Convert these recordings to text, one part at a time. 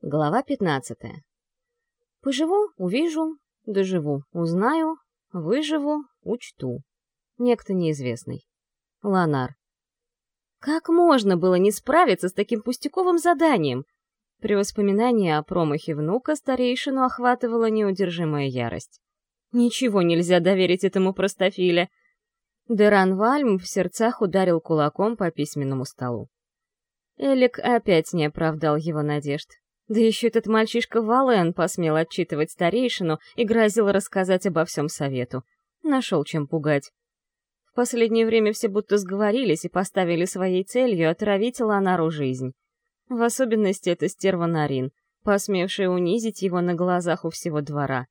Глава 15. Поживу, увижу, доживу, узнаю, выживу, учту. Некто неизвестный. Ланар. Как можно было не справиться с таким пустяковым заданием? При воспоминании о промахе внука старейшину охватывала неудержимая ярость. Ничего нельзя доверить этому простофиле. Деран Вальм в сердцах ударил кулаком по письменному столу. Элик опять не оправдал его надежд. Да еще этот мальчишка Вален посмел отчитывать старейшину и грозил рассказать обо всем совету. Нашел чем пугать. В последнее время все будто сговорились и поставили своей целью отравить Ланару жизнь. В особенности это стерва Нарин, посмевшая унизить его на глазах у всего двора.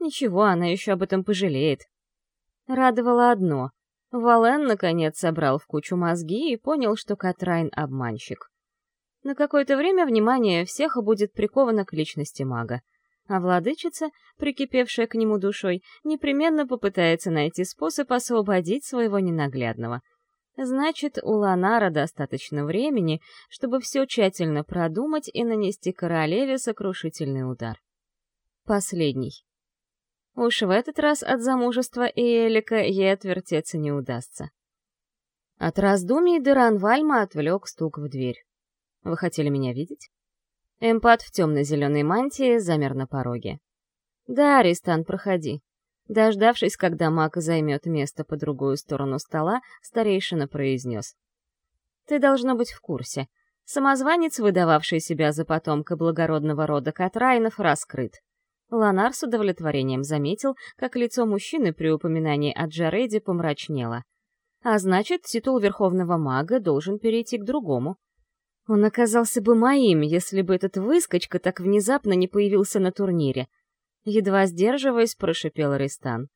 Ничего, она еще об этом пожалеет. Радовало одно. Вален, наконец, собрал в кучу мозги и понял, что Катрайн — обманщик. На какое-то время внимание всех будет приковано к личности мага, а владычица, прикипевшая к нему душой, непременно попытается найти способ освободить своего ненаглядного. Значит, у Ланара достаточно времени, чтобы все тщательно продумать и нанести королеве сокрушительный удар. Последний. Уж в этот раз от замужества Элика ей отвертеться не удастся. От раздумий Деран Вальма отвлек стук в дверь. Вы хотели меня видеть?» Эмпат в темно-зеленой мантии замер на пороге. «Да, Аристан, проходи». Дождавшись, когда маг займет место по другую сторону стола, старейшина произнес. «Ты должно быть в курсе. Самозванец, выдававший себя за потомка благородного рода Катрайнов, раскрыт. Ланар с удовлетворением заметил, как лицо мужчины при упоминании о Джареде помрачнело. А значит, титул верховного мага должен перейти к другому. Он оказался бы моим, если бы этот выскочка так внезапно не появился на турнире. Едва сдерживаясь, прошипел Ристан.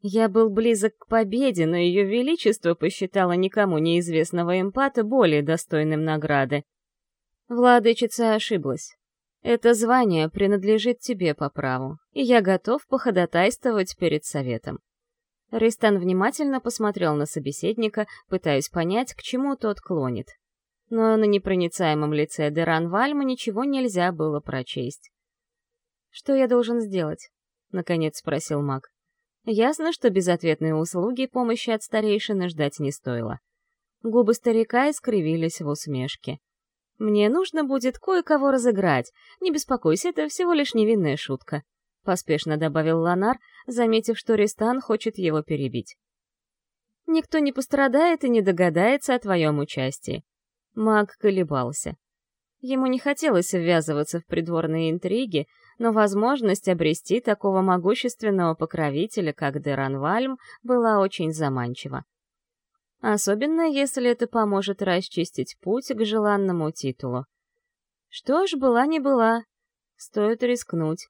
Я был близок к победе, но ее величество посчитало никому неизвестного эмпата более достойным награды. Владычица ошиблась. Это звание принадлежит тебе по праву, и я готов походатайствовать перед советом. Ристан внимательно посмотрел на собеседника, пытаясь понять, к чему тот клонит но на непроницаемом лице Деран Вальма ничего нельзя было прочесть. «Что я должен сделать?» — наконец спросил маг. Ясно, что безответные услуги помощи от старейшины ждать не стоило. Губы старика искривились в усмешке. «Мне нужно будет кое-кого разыграть. Не беспокойся, это всего лишь невинная шутка», — поспешно добавил Ланар, заметив, что Ристан хочет его перебить. «Никто не пострадает и не догадается о твоем участии. Маг колебался. Ему не хотелось ввязываться в придворные интриги, но возможность обрести такого могущественного покровителя, как Деран Вальм, была очень заманчива. Особенно, если это поможет расчистить путь к желанному титулу. Что ж, была не была. Стоит рискнуть.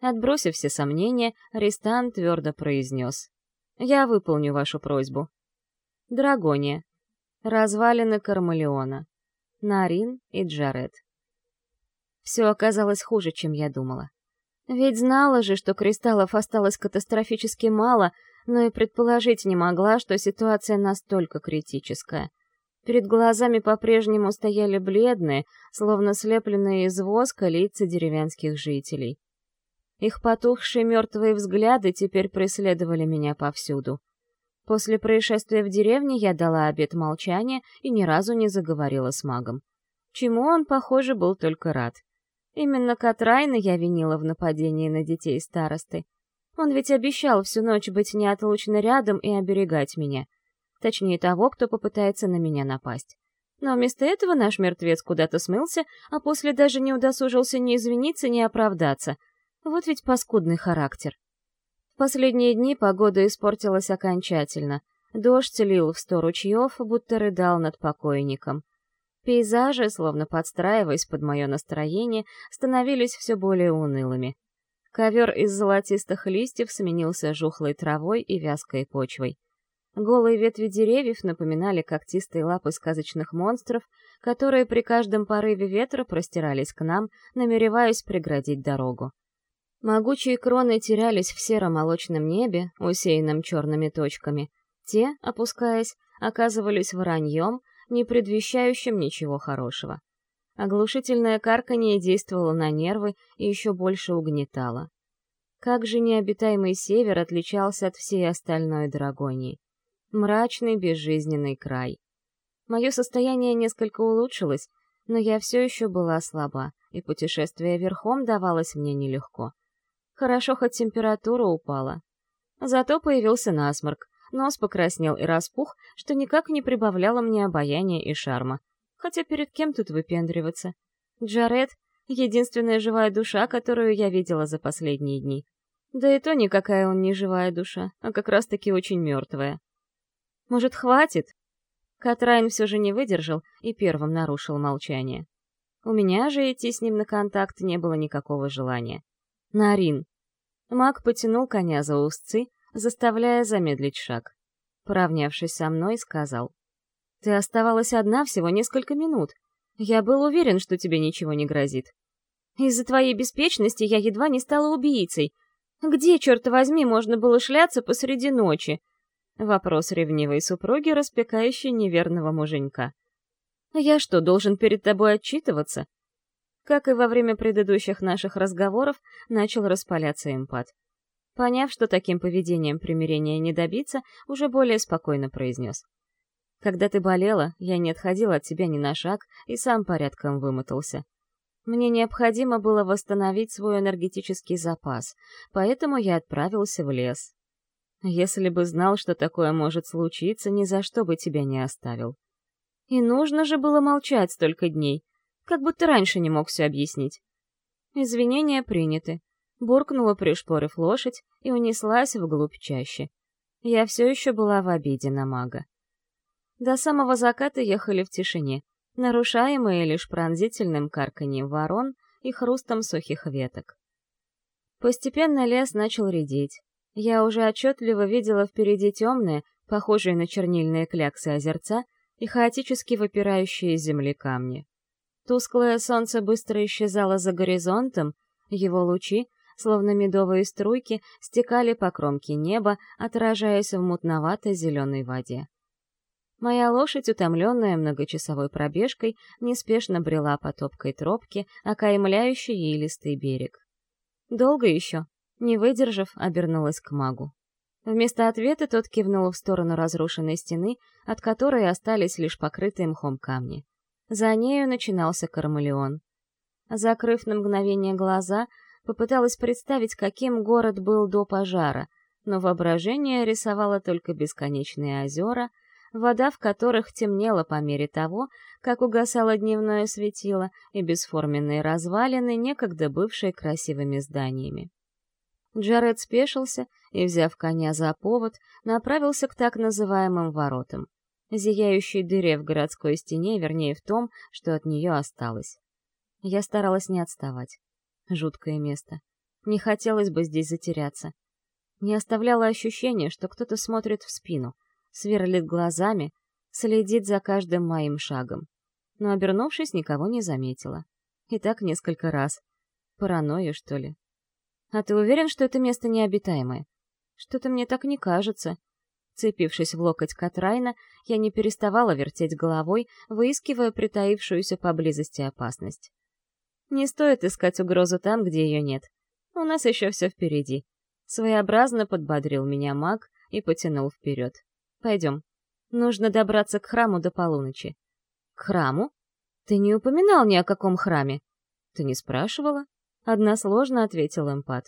Отбросив все сомнения, Ристан твердо произнес. «Я выполню вашу просьбу». Драгония, Развалины Кармалеона. Нарин и Джаред. Все оказалось хуже, чем я думала. Ведь знала же, что кристаллов осталось катастрофически мало, но и предположить не могла, что ситуация настолько критическая. Перед глазами по-прежнему стояли бледные, словно слепленные из воска лица деревенских жителей. Их потухшие мертвые взгляды теперь преследовали меня повсюду. После происшествия в деревне я дала обет молчания и ни разу не заговорила с магом. Чему он, похоже, был только рад. Именно Катрайна я винила в нападении на детей старосты. Он ведь обещал всю ночь быть неотлучно рядом и оберегать меня. Точнее, того, кто попытается на меня напасть. Но вместо этого наш мертвец куда-то смылся, а после даже не удосужился ни извиниться, ни оправдаться. Вот ведь паскудный характер. В последние дни погода испортилась окончательно. Дождь лил в сто ручьев, будто рыдал над покойником. Пейзажи, словно подстраиваясь под мое настроение, становились все более унылыми. Ковер из золотистых листьев сменился жухлой травой и вязкой почвой. Голые ветви деревьев напоминали когтистые лапы сказочных монстров, которые при каждом порыве ветра простирались к нам, намереваясь преградить дорогу. Могучие кроны терялись в серо-молочном небе, усеянном черными точками. Те, опускаясь, оказывались вороньем, не предвещающим ничего хорошего. Оглушительное карканье действовало на нервы и еще больше угнетало. Как же необитаемый север отличался от всей остальной Драгонии. Мрачный, безжизненный край. Мое состояние несколько улучшилось, но я все еще была слаба, и путешествие верхом давалось мне нелегко. Хорошо, хоть температура упала. Зато появился насморк, нос покраснел и распух, что никак не прибавляло мне обаяния и шарма. Хотя перед кем тут выпендриваться? Джаред — единственная живая душа, которую я видела за последние дни. Да и то никакая он не живая душа, а как раз-таки очень мертвая. Может, хватит? Катрайн все же не выдержал и первым нарушил молчание. У меня же идти с ним на контакт не было никакого желания. Нарин. Маг потянул коня за узцы, заставляя замедлить шаг. Поравнявшись со мной, сказал. «Ты оставалась одна всего несколько минут. Я был уверен, что тебе ничего не грозит. Из-за твоей беспечности я едва не стала убийцей. Где, черт возьми, можно было шляться посреди ночи?» Вопрос ревнивой супруги, распекающей неверного муженька. Я что, должен перед тобой отчитываться? Как и во время предыдущих наших разговоров, начал распаляться эмпат. Поняв, что таким поведением примирения не добиться, уже более спокойно произнес. Когда ты болела, я не отходил от тебя ни на шаг и сам порядком вымотался. Мне необходимо было восстановить свой энергетический запас, поэтому я отправился в лес. Если бы знал, что такое может случиться, ни за что бы тебя не оставил. И нужно же было молчать столько дней, как будто раньше не мог все объяснить. Извинения приняты. Буркнула, пришпорив лошадь, и унеслась вглубь чаще. Я все еще была в обиде на мага. До самого заката ехали в тишине, нарушаемые лишь пронзительным карканьем ворон и хрустом сухих веток. Постепенно лес начал редеть. Я уже отчетливо видела впереди темные, похожие на чернильные кляксы озерца, и хаотически выпирающие из земли камни. Тусклое солнце быстро исчезало за горизонтом, его лучи, словно медовые струйки, стекали по кромке неба, отражаясь в мутновато-зеленой воде. Моя лошадь, утомленная многочасовой пробежкой, неспешно брела по топкой тропке, окаймляющей елистый берег. Долго еще, не выдержав, обернулась к магу. Вместо ответа тот кивнул в сторону разрушенной стены, от которой остались лишь покрытые мхом камни. За нею начинался Кармалеон. Закрыв на мгновение глаза, попыталась представить, каким город был до пожара, но воображение рисовало только бесконечные озера, вода в которых темнела по мере того, как угасало дневное светило и бесформенные развалины, некогда бывшие красивыми зданиями. Джаред спешился и, взяв коня за повод, направился к так называемым воротам, зияющей дыре в городской стене, вернее в том, что от нее осталось. Я старалась не отставать. Жуткое место. Не хотелось бы здесь затеряться. Не оставляло ощущения, что кто-то смотрит в спину, сверлит глазами, следит за каждым моим шагом. Но, обернувшись, никого не заметила. И так несколько раз. Паранойя, что ли? «А ты уверен, что это место необитаемое?» «Что-то мне так не кажется». Цепившись в локоть Катрайна, я не переставала вертеть головой, выискивая притаившуюся поблизости опасность. Не стоит искать угрозу там, где ее нет. У нас еще все впереди. Своеобразно подбодрил меня маг и потянул вперед. Пойдем. Нужно добраться к храму до полуночи. К храму? Ты не упоминал ни о каком храме. Ты не спрашивала? Односложно ответил эмпат.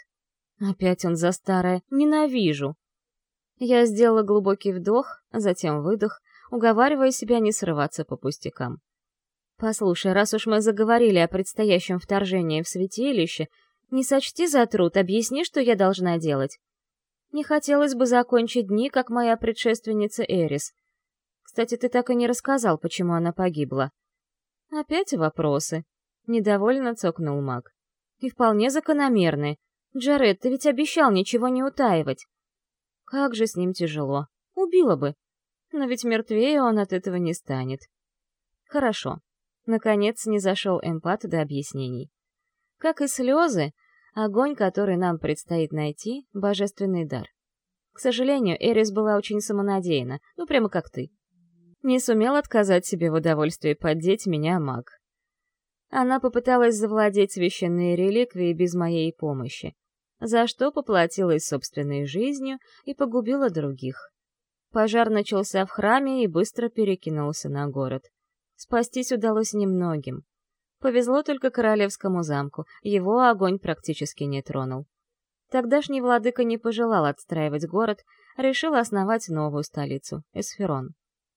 Опять он за старое «ненавижу». Я сделала глубокий вдох, затем выдох, уговаривая себя не срываться по пустякам. «Послушай, раз уж мы заговорили о предстоящем вторжении в святилище, не сочти за труд, объясни, что я должна делать. Не хотелось бы закончить дни, как моя предшественница Эрис. Кстати, ты так и не рассказал, почему она погибла». «Опять вопросы?» — недовольно цокнул маг. И вполне закономерны. Джаред, ты ведь обещал ничего не утаивать. Как же с ним тяжело. Убила бы. Но ведь мертвее он от этого не станет. Хорошо. Наконец не зашел эмпат до объяснений. Как и слезы, огонь, который нам предстоит найти — божественный дар. К сожалению, Эрис была очень самонадеяна, ну прямо как ты. Не сумел отказать себе в удовольствии поддеть меня маг. Она попыталась завладеть священной реликвией без моей помощи, за что поплатилась собственной жизнью и погубила других. Пожар начался в храме и быстро перекинулся на город. Спастись удалось немногим. Повезло только королевскому замку, его огонь практически не тронул. Тогдашний владыка не пожелал отстраивать город, решил основать новую столицу — Эсферон.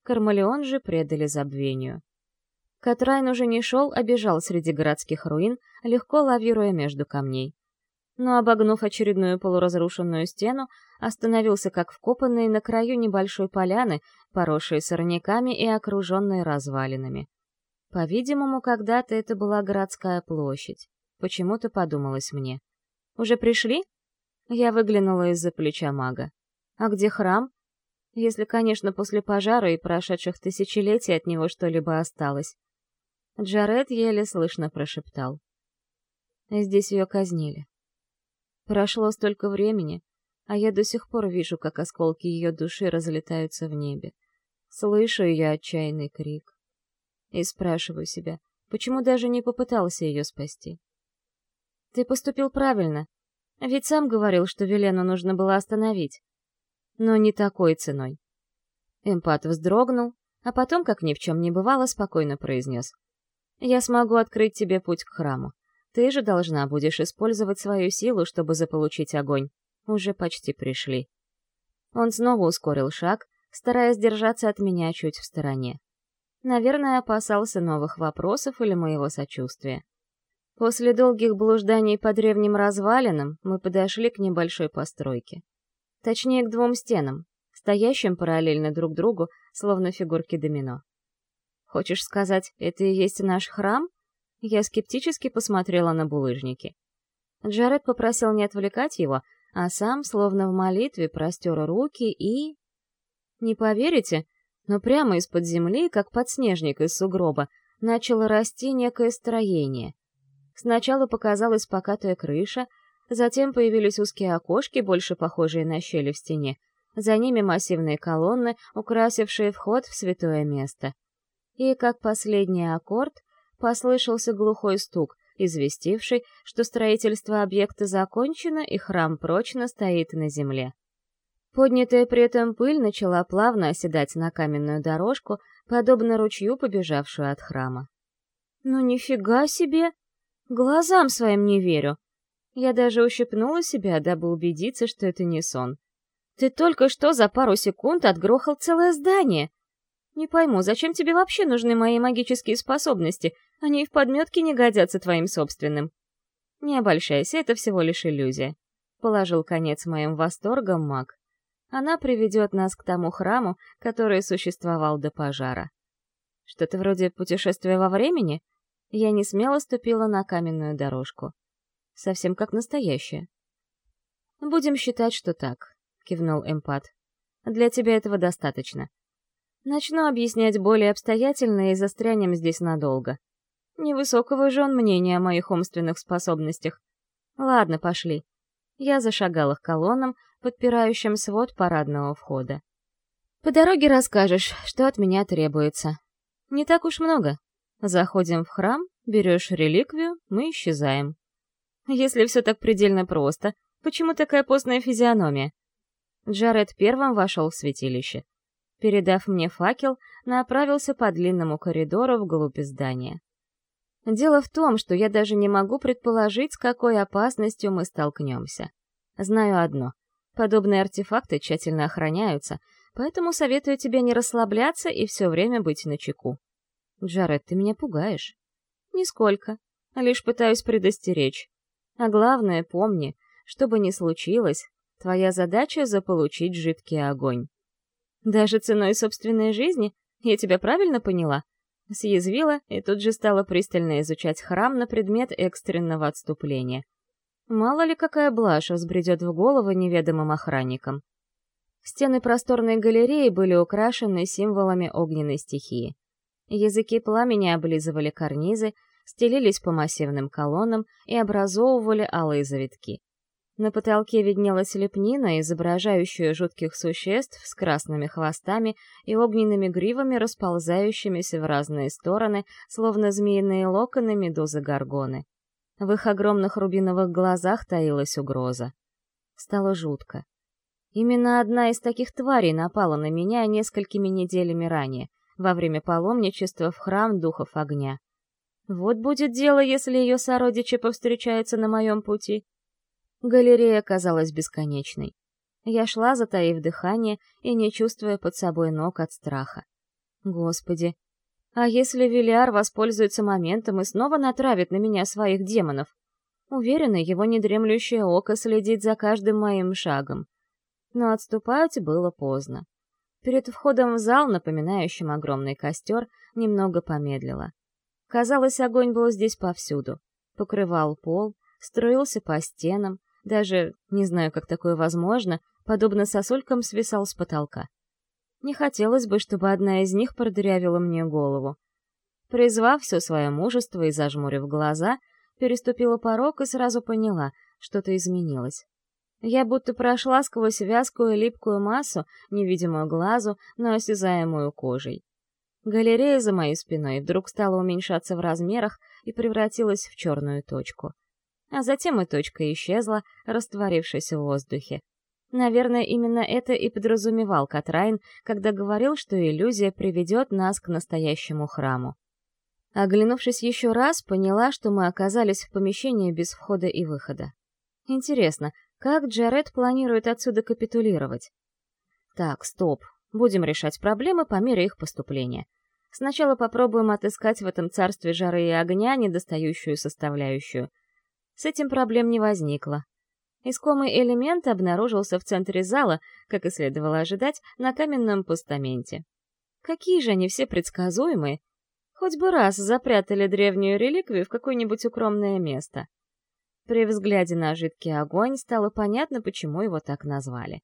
Кармалеон же предали забвению. Катрайн уже не шел, а бежал среди городских руин, легко лавируя между камней. Но, обогнув очередную полуразрушенную стену, остановился как вкопанный на краю небольшой поляны, поросшей сорняками и окруженной развалинами. По-видимому, когда-то это была городская площадь. Почему-то подумалось мне. «Уже пришли?» Я выглянула из-за плеча мага. «А где храм?» Если, конечно, после пожара и прошедших тысячелетий от него что-либо осталось. Джаред еле слышно прошептал. Здесь ее казнили. Прошло столько времени, а я до сих пор вижу, как осколки ее души разлетаются в небе. Слышу ее отчаянный крик. И спрашиваю себя, почему даже не попытался ее спасти. Ты поступил правильно, ведь сам говорил, что Велену нужно было остановить. Но не такой ценой. Эмпат вздрогнул, а потом, как ни в чем не бывало, спокойно произнес. «Я смогу открыть тебе путь к храму. Ты же должна будешь использовать свою силу, чтобы заполучить огонь. Уже почти пришли». Он снова ускорил шаг, стараясь держаться от меня чуть в стороне. Наверное, опасался новых вопросов или моего сочувствия. После долгих блужданий по древним развалинам мы подошли к небольшой постройке. Точнее, к двум стенам, стоящим параллельно друг другу, словно фигурки домино. «Хочешь сказать, это и есть наш храм?» Я скептически посмотрела на булыжники. Джаред попросил не отвлекать его, а сам, словно в молитве, простер руки и... Не поверите, но прямо из-под земли, как подснежник из сугроба, начало расти некое строение. Сначала показалась покатая крыша, затем появились узкие окошки, больше похожие на щели в стене, за ними массивные колонны, украсившие вход в святое место. И, как последний аккорд, послышался глухой стук, известивший, что строительство объекта закончено и храм прочно стоит на земле. Поднятая при этом пыль начала плавно оседать на каменную дорожку, подобно ручью, побежавшую от храма. «Ну нифига себе!» Глазам своим не верю. Я даже ущипнула себя, дабы убедиться, что это не сон. Ты только что за пару секунд отгрохал целое здание. Не пойму, зачем тебе вообще нужны мои магические способности? Они и в подметке не годятся твоим собственным. Не обольщайся, это всего лишь иллюзия. Положил конец моим восторгам маг. Она приведет нас к тому храму, который существовал до пожара. Что-то вроде путешествия во времени? Я не смело ступила на каменную дорожку. Совсем как настоящая. «Будем считать, что так», — кивнул Эмпат. «Для тебя этого достаточно. Начну объяснять более обстоятельно и застрянем здесь надолго. Невысокого же он мнения о моих умственных способностях. Ладно, пошли». Я зашагала к колоннам, подпирающим свод парадного входа. «По дороге расскажешь, что от меня требуется. Не так уж много, Заходим в храм, берешь реликвию, мы исчезаем. Если все так предельно просто, почему такая постная физиономия? Джаред первым вошел в святилище. Передав мне факел, направился по длинному коридору вглубь здания. Дело в том, что я даже не могу предположить, с какой опасностью мы столкнемся. Знаю одно. Подобные артефакты тщательно охраняются, поэтому советую тебе не расслабляться и все время быть начеку. Джаред, ты меня пугаешь. Нисколько. Лишь пытаюсь предостеречь. А главное, помни, что бы ни случилось, твоя задача — заполучить жидкий огонь. Даже ценой собственной жизни? Я тебя правильно поняла? Съязвила и тут же стала пристально изучать храм на предмет экстренного отступления. Мало ли какая блажь взбредет в голову неведомым охранникам. Стены просторной галереи были украшены символами огненной стихии. Языки пламени облизывали карнизы, стелились по массивным колоннам и образовывали алые завитки. На потолке виднелась лепнина, изображающая жутких существ с красными хвостами и огненными гривами, расползающимися в разные стороны, словно змеиные локоны медузы Гаргоны. В их огромных рубиновых глазах таилась угроза. Стало жутко. Именно одна из таких тварей напала на меня несколькими неделями ранее, во время паломничества в храм духов огня. Вот будет дело, если ее сородичи повстречаются на моем пути. Галерея казалась бесконечной. Я шла, затаив дыхание и не чувствуя под собой ног от страха. Господи, а если Вильяр воспользуется моментом и снова натравит на меня своих демонов? Уверена, его недремлющее око следит за каждым моим шагом. Но отступать было поздно. Перед входом в зал, напоминающим огромный костер, немного помедлила. Казалось, огонь был здесь повсюду. Покрывал пол, струился по стенам, даже, не знаю, как такое возможно, подобно сосулькам свисал с потолка. Не хотелось бы, чтобы одна из них продырявила мне голову. Призвав все свое мужество и зажмурив глаза, переступила порог и сразу поняла, что-то изменилось. Я будто прошла сквозь вязкую липкую массу, невидимую глазу, но осязаемую кожей. Галерея за моей спиной вдруг стала уменьшаться в размерах и превратилась в черную точку а затем и точка исчезла, растворившись в воздухе. Наверное, именно это и подразумевал Катрайн, когда говорил, что иллюзия приведет нас к настоящему храму. Оглянувшись еще раз, поняла, что мы оказались в помещении без входа и выхода. Интересно, как Джаред планирует отсюда капитулировать? Так, стоп. Будем решать проблемы по мере их поступления. Сначала попробуем отыскать в этом царстве жары и огня недостающую составляющую. С этим проблем не возникло. Искомый элемент обнаружился в центре зала, как и следовало ожидать, на каменном постаменте. Какие же они все предсказуемые! Хоть бы раз запрятали древнюю реликвию в какое-нибудь укромное место. При взгляде на жидкий огонь стало понятно, почему его так назвали.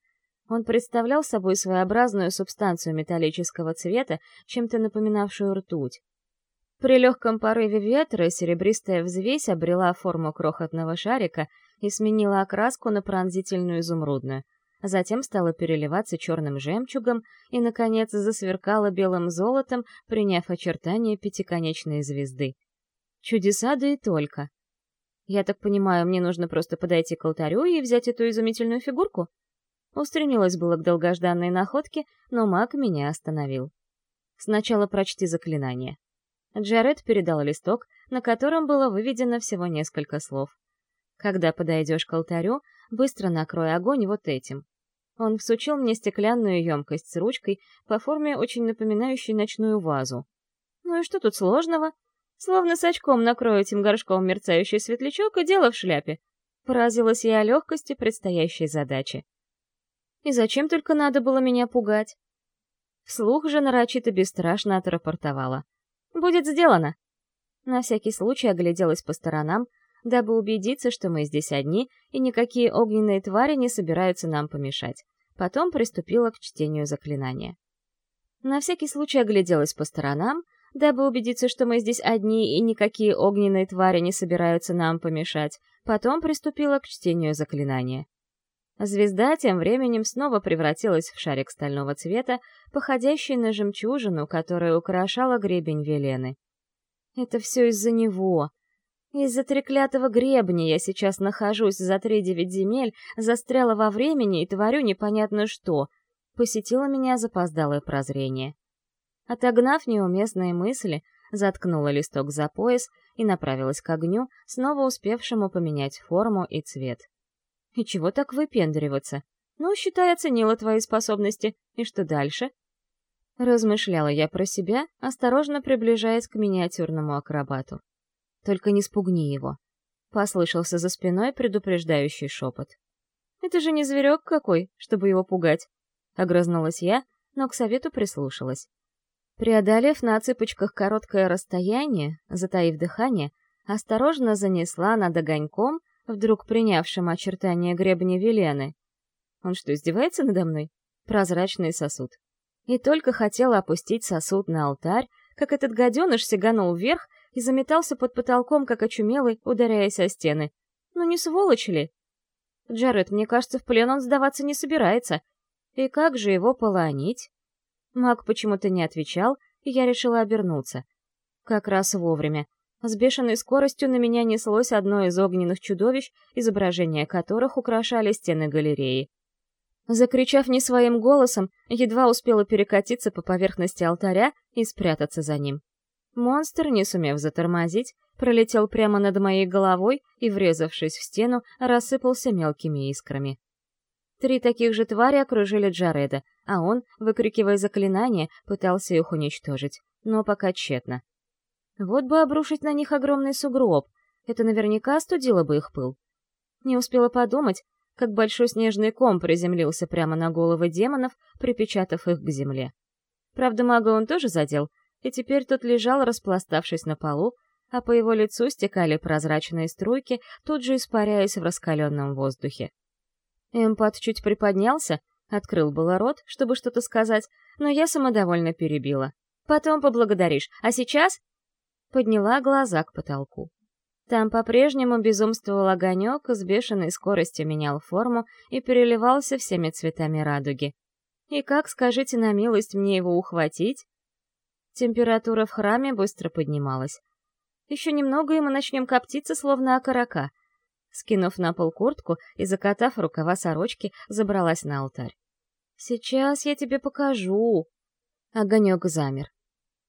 Он представлял собой своеобразную субстанцию металлического цвета, чем-то напоминавшую ртуть. При легком порыве ветра серебристая взвесь обрела форму крохотного шарика и сменила окраску на пронзительную изумрудную. Затем стала переливаться черным жемчугом и, наконец, засверкала белым золотом, приняв очертания пятиконечной звезды. Чудеса да и только. Я так понимаю, мне нужно просто подойти к алтарю и взять эту изумительную фигурку? Устремилась было к долгожданной находке, но маг меня остановил. Сначала прочти заклинание. Джаред передал листок, на котором было выведено всего несколько слов. «Когда подойдешь к алтарю, быстро накрой огонь вот этим». Он всучил мне стеклянную емкость с ручкой, по форме очень напоминающей ночную вазу. «Ну и что тут сложного? Словно с очком накрою этим горшком мерцающий светлячок, и дело в шляпе». Поразилась я легкости предстоящей задачи. И зачем только надо было меня пугать? Вслух же нарочито бесстрашно отрапортовала. Будет сделано!» На всякий случай огляделась по сторонам, дабы убедиться, что мы здесь одни, и никакие огненные твари не собираются нам помешать. Потом приступила к чтению заклинания. На всякий случай огляделась по сторонам, дабы убедиться, что мы здесь одни, и никакие огненные твари не собираются нам помешать. Потом приступила к чтению заклинания. Звезда тем временем снова превратилась в шарик стального цвета, походящий на жемчужину, которая украшала гребень Велены. Это все из-за него. Из-за треклятого гребня я сейчас нахожусь за три девять земель, застряла во времени и творю непонятно что. Посетило меня запоздалое прозрение. Отогнав неуместные мысли, заткнула листок за пояс и направилась к огню, снова успевшему поменять форму и цвет. И чего так выпендриваться? Ну, считай, оценила твои способности. И что дальше? Размышляла я про себя, осторожно приближаясь к миниатюрному акробату. Только не спугни его. Послышался за спиной предупреждающий шепот. Это же не зверек какой, чтобы его пугать. Огрызнулась я, но к совету прислушалась. Преодолев на цыпочках короткое расстояние, затаив дыхание, осторожно занесла над огоньком вдруг принявшим очертания гребня Велены. Он что, издевается надо мной? Прозрачный сосуд. И только хотела опустить сосуд на алтарь, как этот гаденыш сиганул вверх и заметался под потолком, как очумелый, ударяясь о стены. Ну не сволочь ли? Джаред, мне кажется, в плен он сдаваться не собирается. И как же его полонить? Маг почему-то не отвечал, и я решила обернуться. Как раз вовремя. С бешеной скоростью на меня неслось одно из огненных чудовищ, изображения которых украшали стены галереи. Закричав не своим голосом, едва успела перекатиться по поверхности алтаря и спрятаться за ним. Монстр, не сумев затормозить, пролетел прямо над моей головой и, врезавшись в стену, рассыпался мелкими искрами. Три таких же твари окружили Джареда, а он, выкрикивая заклинания, пытался их уничтожить, но пока тщетно. Вот бы обрушить на них огромный сугроб, это наверняка остудило бы их пыл. Не успела подумать, как большой снежный ком приземлился прямо на головы демонов, припечатав их к земле. Правда, мага он тоже задел, и теперь тот лежал, распластавшись на полу, а по его лицу стекали прозрачные струйки, тут же испаряясь в раскаленном воздухе. Эмпат чуть приподнялся, открыл было рот, чтобы что-то сказать, но я самодовольно перебила. «Потом поблагодаришь, а сейчас...» Подняла глаза к потолку. Там по-прежнему безумствовал огонек, с бешеной скоростью менял форму и переливался всеми цветами радуги. И как, скажите на милость, мне его ухватить? Температура в храме быстро поднималась. Еще немного, и мы начнем коптиться, словно окорока. Скинув на пол куртку и закатав рукава сорочки, забралась на алтарь. «Сейчас я тебе покажу!» Огонек замер.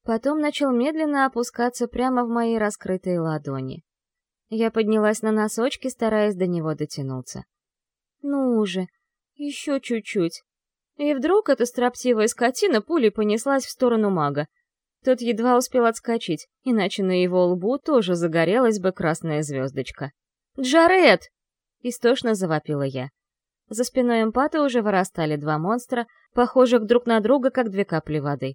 Потом начал медленно опускаться прямо в мои раскрытые ладони. Я поднялась на носочки, стараясь до него дотянуться. «Ну же, еще чуть-чуть!» И вдруг эта строптивая скотина пулей понеслась в сторону мага. Тот едва успел отскочить, иначе на его лбу тоже загорелась бы красная звездочка. «Джаред!» — истошно завопила я. За спиной эмпата уже вырастали два монстра, похожих друг на друга, как две капли воды.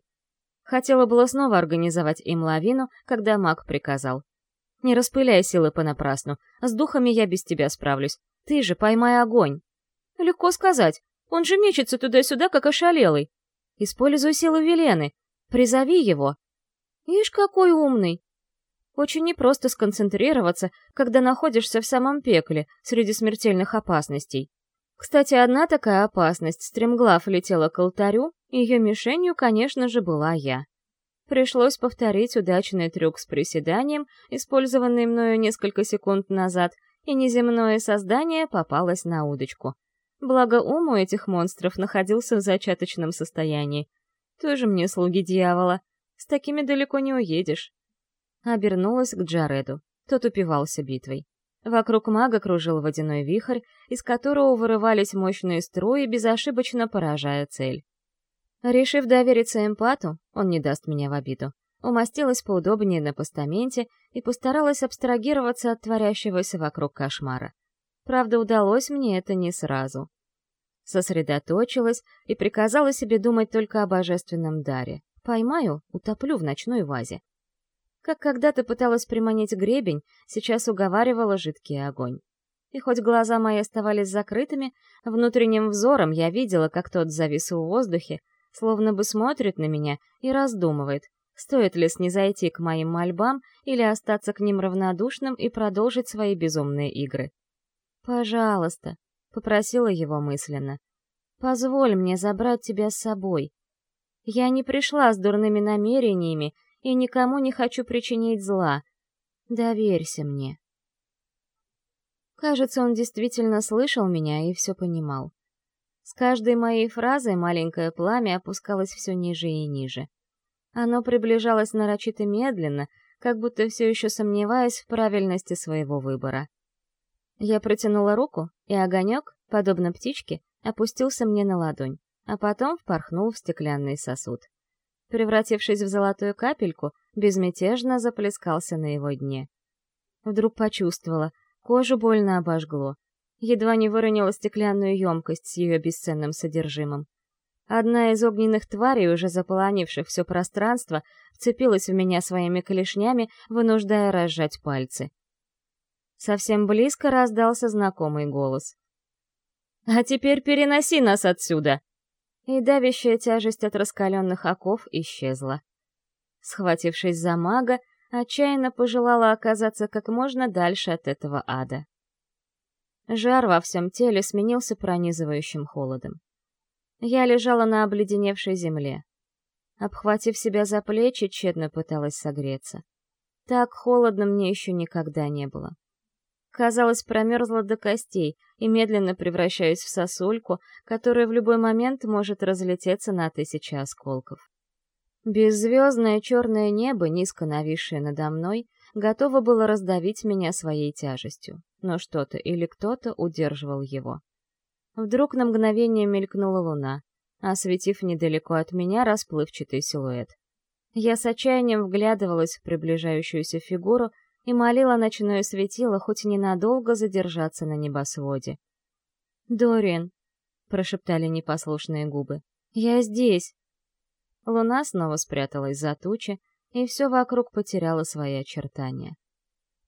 Хотела было снова организовать им лавину, когда маг приказал. «Не распыляй силы понапрасну, с духами я без тебя справлюсь. Ты же поймай огонь!» «Легко сказать, он же мечется туда-сюда, как ошалелый. Используй силу Велены, призови его». «Ишь, какой умный!» Очень непросто сконцентрироваться, когда находишься в самом пекле, среди смертельных опасностей. Кстати, одна такая опасность стремглав летела к алтарю, ее мишенью, конечно же, была я. Пришлось повторить удачный трюк с приседанием, использованный мною несколько секунд назад, и неземное создание попалось на удочку. Благо ум у этих монстров находился в зачаточном состоянии. Тоже мне слуги дьявола. С такими далеко не уедешь. Обернулась к Джареду. Тот упивался битвой. Вокруг мага кружил водяной вихрь, из которого вырывались мощные струи, безошибочно поражая цель. Решив довериться эмпату, он не даст меня в обиду, умостилась поудобнее на постаменте и постаралась абстрагироваться от творящегося вокруг кошмара. Правда, удалось мне это не сразу. Сосредоточилась и приказала себе думать только о божественном даре. Поймаю, утоплю в ночной вазе. Как когда-то пыталась приманить гребень, сейчас уговаривала жидкий огонь. И хоть глаза мои оставались закрытыми, внутренним взором я видела, как тот завис в воздухе, словно бы смотрит на меня и раздумывает, стоит ли снизойти к моим мольбам или остаться к ним равнодушным и продолжить свои безумные игры. «Пожалуйста», — попросила его мысленно, — «позволь мне забрать тебя с собой. Я не пришла с дурными намерениями и никому не хочу причинить зла. Доверься мне. Кажется, он действительно слышал меня и все понимал. С каждой моей фразой маленькое пламя опускалось все ниже и ниже. Оно приближалось нарочито медленно, как будто все еще сомневаясь в правильности своего выбора. Я протянула руку, и огонек, подобно птичке, опустился мне на ладонь, а потом впорхнул в стеклянный сосуд превратившись в золотую капельку, безмятежно заплескался на его дне. Вдруг почувствовала, кожу больно обожгло. Едва не выронила стеклянную емкость с ее бесценным содержимым. Одна из огненных тварей, уже заполонивших все пространство, вцепилась в меня своими клешнями, вынуждая разжать пальцы. Совсем близко раздался знакомый голос. «А теперь переноси нас отсюда!» И давящая тяжесть от раскаленных оков исчезла. Схватившись за мага, отчаянно пожелала оказаться как можно дальше от этого ада. Жар во всем теле сменился пронизывающим холодом. Я лежала на обледеневшей земле. Обхватив себя за плечи, тщетно пыталась согреться. Так холодно мне еще никогда не было. Казалось, промерзла до костей и медленно превращаюсь в сосульку, которая в любой момент может разлететься на тысячи осколков. Беззвездное черное небо, низко нависшее надо мной, готово было раздавить меня своей тяжестью, но что-то или кто-то удерживал его. Вдруг на мгновение мелькнула луна, осветив недалеко от меня расплывчатый силуэт. Я с отчаянием вглядывалась в приближающуюся фигуру и молила ночное светило хоть ненадолго задержаться на небосводе. «Дориан», — прошептали непослушные губы, — «я здесь». Луна снова спряталась за тучи, и все вокруг потеряло свои очертания.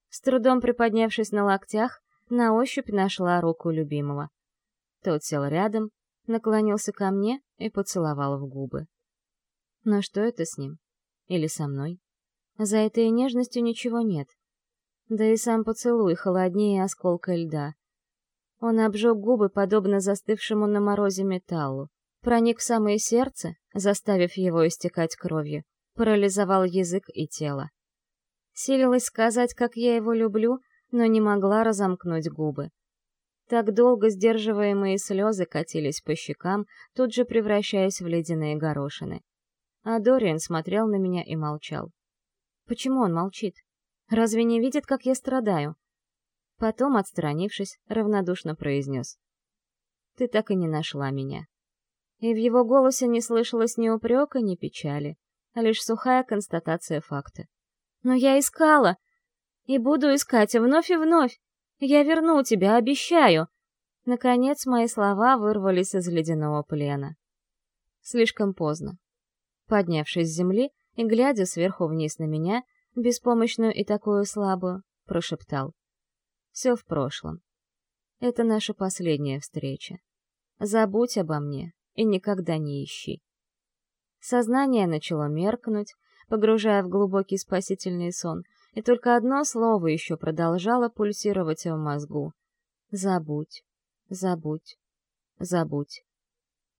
С трудом приподнявшись на локтях, на ощупь нашла руку любимого. Тот сел рядом, наклонился ко мне и поцеловал в губы. Но что это с ним? Или со мной? За этой нежностью ничего нет. Да и сам поцелуй холоднее осколка льда. Он обжег губы, подобно застывшему на морозе металлу, проник в самое сердце, заставив его истекать кровью, парализовал язык и тело. Силилась сказать, как я его люблю, но не могла разомкнуть губы. Так долго сдерживаемые слезы катились по щекам, тут же превращаясь в ледяные горошины. А Дориан смотрел на меня и молчал. Почему он молчит? Разве не видит, как я страдаю? Потом, отстранившись, равнодушно произнес. «Ты так и не нашла меня». И в его голосе не слышалось ни упрека, ни печали, а лишь сухая констатация факта. «Но я искала! И буду искать вновь и вновь! Я верну тебя, обещаю!» Наконец мои слова вырвались из ледяного плена. Слишком поздно. Поднявшись с земли и глядя сверху вниз на меня, беспомощную и такую слабую, прошептал. «Все в прошлом. Это наша последняя встреча. Забудь обо мне и никогда не ищи». Сознание начало меркнуть, погружая в глубокий спасительный сон, и только одно слово еще продолжало пульсировать в мозгу. «Забудь, забудь, забудь».